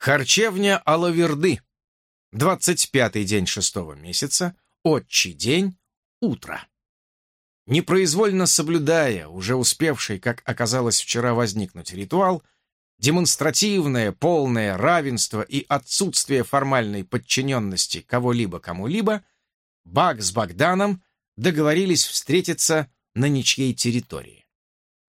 Харчевня Алаверды. 25-й день шестого месяца, отчий день, утро. Непроизвольно соблюдая уже успевший, как оказалось вчера, возникнуть ритуал, демонстративное полное равенство и отсутствие формальной подчиненности кого-либо кому-либо, Баг с Богданом договорились встретиться на ничьей территории.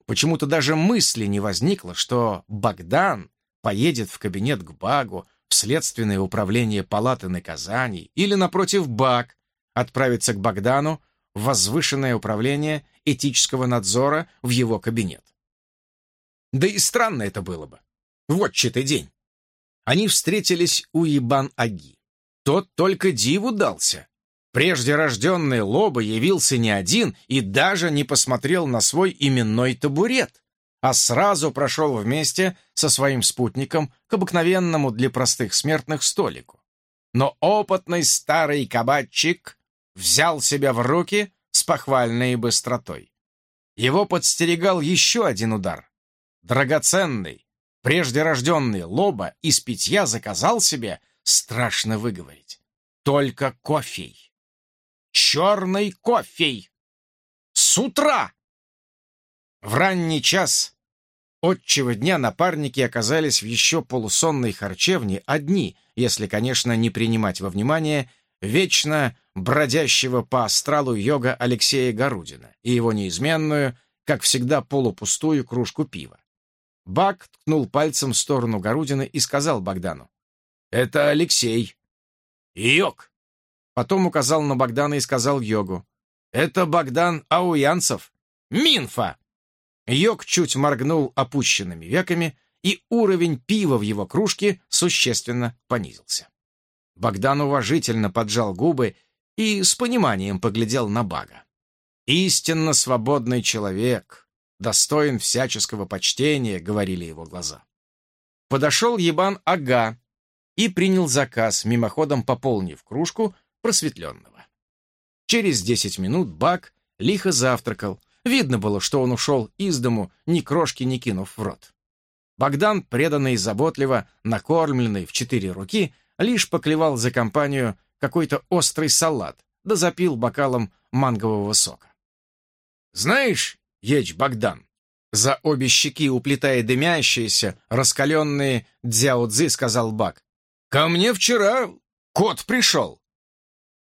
Почему-то даже мысли не возникло, что Богдан поедет в кабинет к Багу, в следственное управление палаты наказаний, или, напротив, Баг отправится к Богдану в возвышенное управление этического надзора в его кабинет. Да и странно это было бы. Вот читый день. Они встретились у Ибан-Аги. Тот только диву дался. Прежде рожденный Лоба явился не один и даже не посмотрел на свой именной табурет, а сразу прошел вместе со своим спутником к обыкновенному для простых смертных столику. Но опытный старый кабачик взял себя в руки с похвальной быстротой. Его подстерегал еще один удар. Драгоценный, прежде рожденный Лоба из питья заказал себе, страшно выговорить, только кофей. Черный кофей! С утра! В ранний час отчего дня напарники оказались в еще полусонной харчевне одни, если, конечно, не принимать во внимание вечно бродящего по астралу йога Алексея Горудина и его неизменную, как всегда, полупустую кружку пива. Бак ткнул пальцем в сторону Горудина и сказал Богдану. «Это Алексей». «Йог!» Потом указал на Богдана и сказал Йогу. «Это Богдан Ауянцев. Минфа!» Йог чуть моргнул опущенными веками, и уровень пива в его кружке существенно понизился. Богдан уважительно поджал губы и с пониманием поглядел на Бага. «Истинно свободный человек, достоин всяческого почтения», — говорили его глаза. Подошел Ебан Ага и принял заказ, мимоходом пополнив кружку просветленного. Через десять минут Баг лихо завтракал. Видно было, что он ушел из дому, ни крошки не кинув в рот. Богдан, преданный и заботливо, накормленный в четыре руки, лишь поклевал за компанию какой-то острый салат, да запил бокалом мангового сока. «Знаешь, Еч Богдан, за обе щеки уплетая дымящиеся, раскаленные дзяо-дзы, сказал Бак. «Ко мне вчера кот пришел».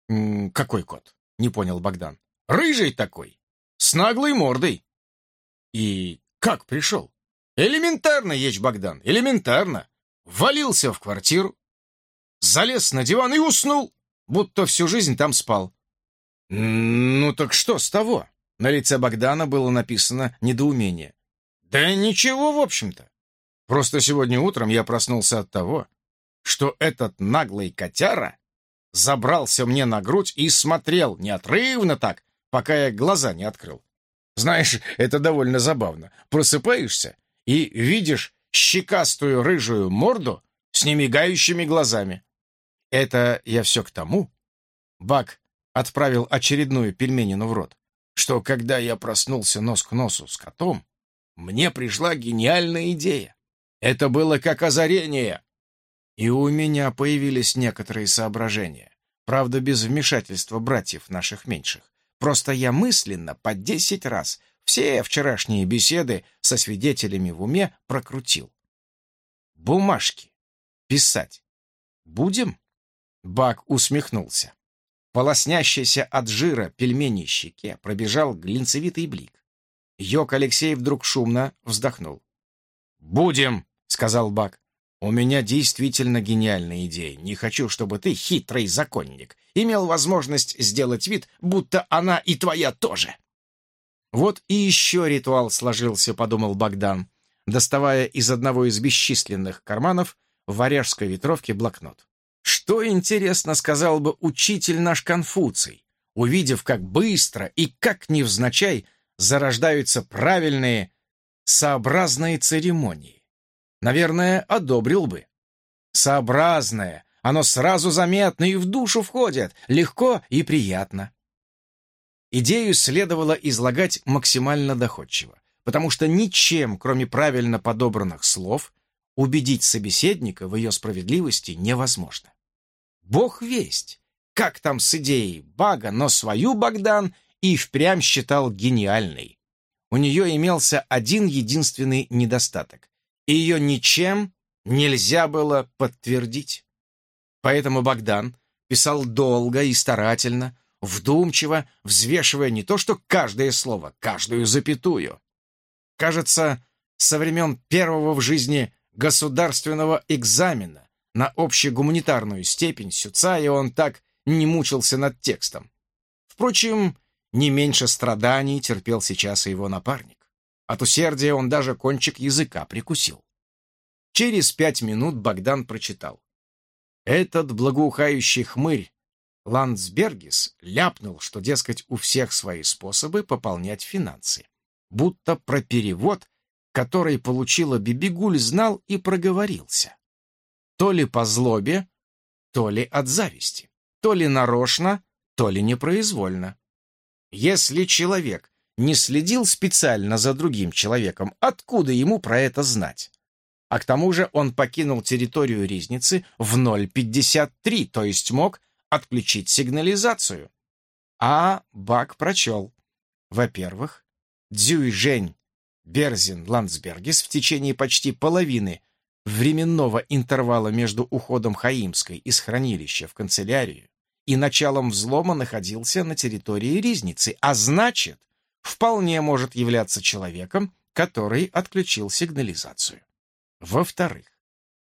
«М -м, «Какой кот?» — не понял Богдан. «Рыжий такой, наглой мордой». «И как пришел?» «Элементарно, Еч Богдан, элементарно. Валился в квартиру, залез на диван и уснул, будто всю жизнь там спал. «Ну так что с того?» На лице Богдана было написано недоумение. «Да ничего, в общем-то. Просто сегодня утром я проснулся от того, что этот наглый котяра забрался мне на грудь и смотрел неотрывно так, пока я глаза не открыл. Знаешь, это довольно забавно. Просыпаешься и видишь щекастую рыжую морду с немигающими глазами. Это я все к тому. Бак отправил очередную пельменину в рот, что когда я проснулся нос к носу с котом, мне пришла гениальная идея. Это было как озарение. И у меня появились некоторые соображения. Правда, без вмешательства братьев наших меньших. Просто я мысленно по десять раз все вчерашние беседы со свидетелями в уме прокрутил. Бумажки. Писать. Будем? Бак усмехнулся. Полоснящийся от жира пельмени щеке пробежал глинцевитый блик. Йок Алексей вдруг шумно вздохнул. «Будем!» — сказал Бак. «У меня действительно гениальная идея. Не хочу, чтобы ты, хитрый законник, имел возможность сделать вид, будто она и твоя тоже». «Вот и еще ритуал сложился», — подумал Богдан, доставая из одного из бесчисленных карманов в варяжской ветровке блокнот. Что, интересно, сказал бы учитель наш Конфуций, увидев, как быстро и как невзначай зарождаются правильные, сообразные церемонии? Наверное, одобрил бы. Сообразное, оно сразу заметно и в душу входит, легко и приятно. Идею следовало излагать максимально доходчиво, потому что ничем, кроме правильно подобранных слов, убедить собеседника в ее справедливости невозможно. Бог весть, как там с идеей Бага, но свою Богдан и впрямь считал гениальной. У нее имелся один единственный недостаток. И ее ничем нельзя было подтвердить. Поэтому Богдан писал долго и старательно, вдумчиво, взвешивая не то что каждое слово, каждую запятую. Кажется, со времен первого в жизни государственного экзамена на общегуманитарную степень Сюцая он так не мучился над текстом. Впрочем, не меньше страданий терпел сейчас и его напарник. От усердия он даже кончик языка прикусил. Через пять минут Богдан прочитал. Этот благоухающий хмырь Ландсбергис ляпнул, что, дескать, у всех свои способы пополнять финансы. Будто про перевод, который получила Бибигуль, знал и проговорился. То ли по злобе, то ли от зависти, то ли нарочно, то ли непроизвольно. Если человек не следил специально за другим человеком, откуда ему про это знать? А к тому же он покинул территорию Ризницы в 0.53, то есть мог отключить сигнализацию. А Бак прочел. Во-первых, Дзюй Жень Берзин Ландсбергис в течение почти половины временного интервала между уходом Хаимской из хранилища в канцелярию и началом взлома находился на территории Ризницы, а значит, вполне может являться человеком, который отключил сигнализацию. Во-вторых,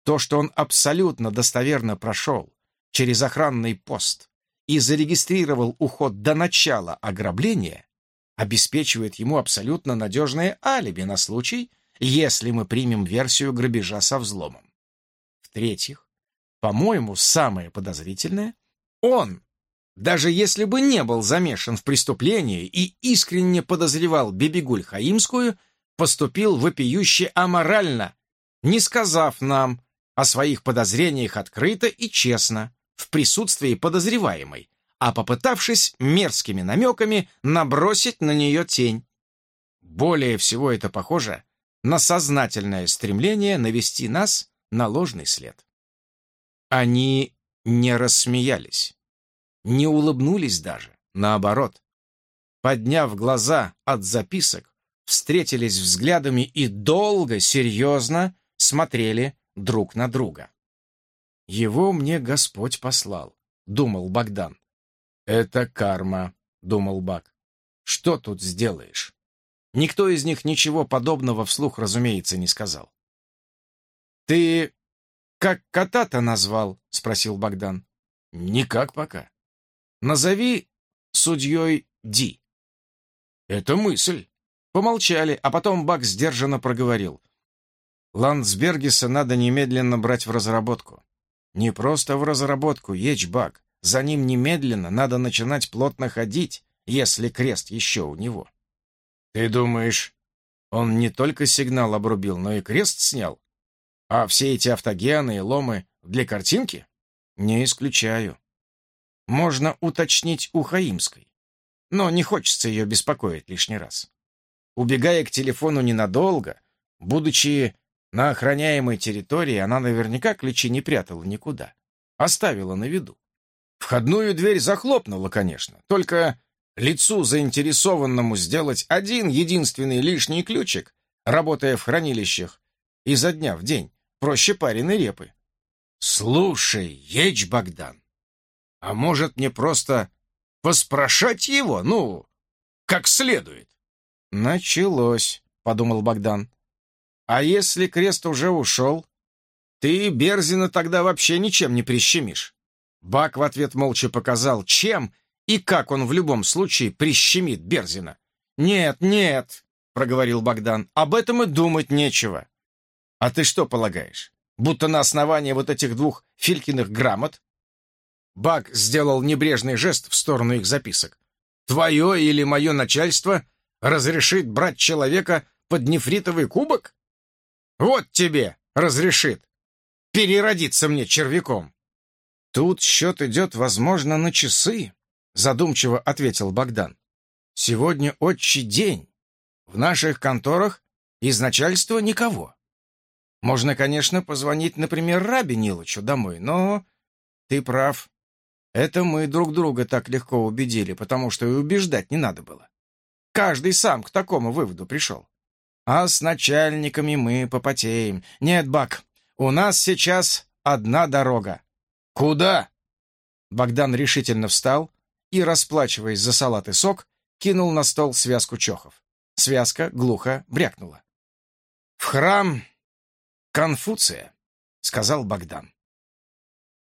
то, что он абсолютно достоверно прошел через охранный пост и зарегистрировал уход до начала ограбления, обеспечивает ему абсолютно надежное алиби на случай, если мы примем версию грабежа со взломом. В-третьих, по-моему, самое подозрительное — он, даже если бы не был замешан в преступлении и искренне подозревал Бибигуль Хаимскую, поступил вопиюще аморально, не сказав нам о своих подозрениях открыто и честно, в присутствии подозреваемой, а попытавшись мерзкими намеками набросить на нее тень. Более всего это похоже на сознательное стремление навести нас на ложный след. Они не рассмеялись не улыбнулись даже, наоборот. Подняв глаза от записок, встретились взглядами и долго, серьезно смотрели друг на друга. «Его мне Господь послал», — думал Богдан. «Это карма», — думал Бак. «Что тут сделаешь?» Никто из них ничего подобного вслух, разумеется, не сказал. «Ты как кота-то назвал?» — спросил Богдан. «Никак пока. Назови судьей Ди. Это мысль. Помолчали, а потом Бак сдержанно проговорил. Ландсбергиса надо немедленно брать в разработку. Не просто в разработку, Ечбак. За ним немедленно надо начинать плотно ходить, если крест еще у него. Ты думаешь, он не только сигнал обрубил, но и крест снял? А все эти автогены и ломы для картинки? Не исключаю можно уточнить у Хаимской. Но не хочется ее беспокоить лишний раз. Убегая к телефону ненадолго, будучи на охраняемой территории, она наверняка ключи не прятала никуда. Оставила на виду. Входную дверь захлопнула, конечно, только лицу заинтересованному сделать один единственный лишний ключик, работая в хранилищах, изо дня в день, проще пареной репы. «Слушай, Еч Богдан, а может, мне просто поспрашать его, ну, как следует? Началось, подумал Богдан. А если крест уже ушел? Ты Берзина тогда вообще ничем не прищемишь. Бак в ответ молча показал, чем и как он в любом случае прищемит Берзина. «Нет, нет», — проговорил Богдан, — «об этом и думать нечего». «А ты что полагаешь, будто на основании вот этих двух Филькиных грамот Бак сделал небрежный жест в сторону их записок. «Твое или мое начальство разрешит брать человека под нефритовый кубок? Вот тебе разрешит. Переродиться мне червяком». «Тут счет идет, возможно, на часы», — задумчиво ответил Богдан. «Сегодня отчий день. В наших конторах из начальства никого. Можно, конечно, позвонить, например, Рабе Нилычу домой, но ты прав. Это мы друг друга так легко убедили, потому что и убеждать не надо было. Каждый сам к такому выводу пришел. А с начальниками мы попотеем. Нет, Бак, у нас сейчас одна дорога. Куда? Богдан решительно встал и, расплачиваясь за салат и сок, кинул на стол связку чохов. Связка глухо брякнула. «В храм Конфуция», — сказал Богдан.